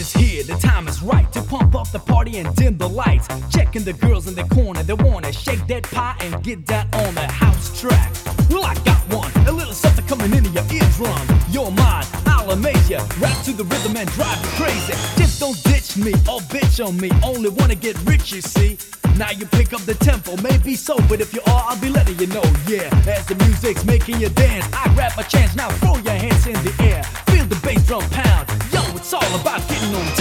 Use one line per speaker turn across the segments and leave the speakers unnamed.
up the time is right to pump off the party and dim the lights. Checking the girls in the corner, they wanna shake that pie and get down on the house track. Well, I got one, a little something coming into your eardrum. You're mine, I'll amaze ya. Rap to the rhythm and drive you crazy. Just don't ditch me or bitch on me. Only wanna get rich, you see. Now you pick up the tempo, maybe so, but if you are, I'll be letting you know. Yeah, as the music's making you dance, I grab my chance. Now throw your hands in the air, getting on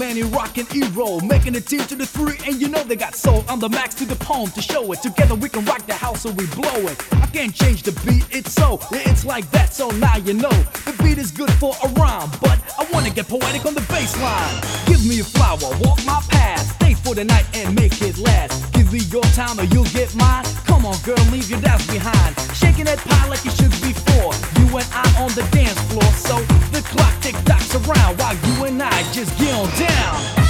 And Manny rockin' E-roll, making a team to the three, and you know they got soul on the max to the palm to show it. Together we can rock the house so we blow it. I can't change the beat, it's so, it's like that, so now you know. The beat is good for a rhyme, but I wanna get poetic on the bass line. Give me a flower, walk my path, stay for the night and make it last. Give me your time or you'll get mine. Come on, girl, leave your doubts behind. Shaking that pie like it should be and I on the dance floor. So the clock tick tocks around while you and I just get on down.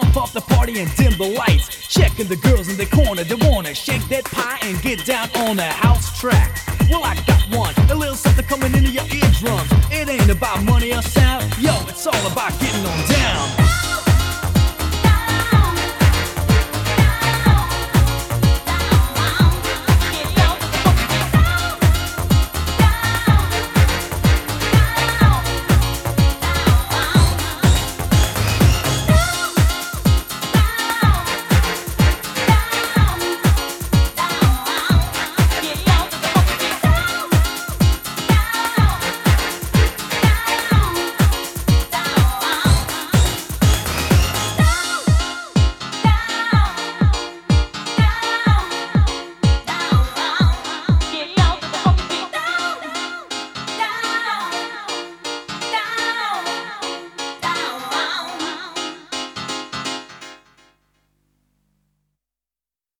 Pump up the party and dim the lights. Checking the girls in the corner, they wanna shake that pie and get down on the house track. Well, I got one, a little something coming into your eardrums. It ain't about money or sound, yo, it's all about getting on down.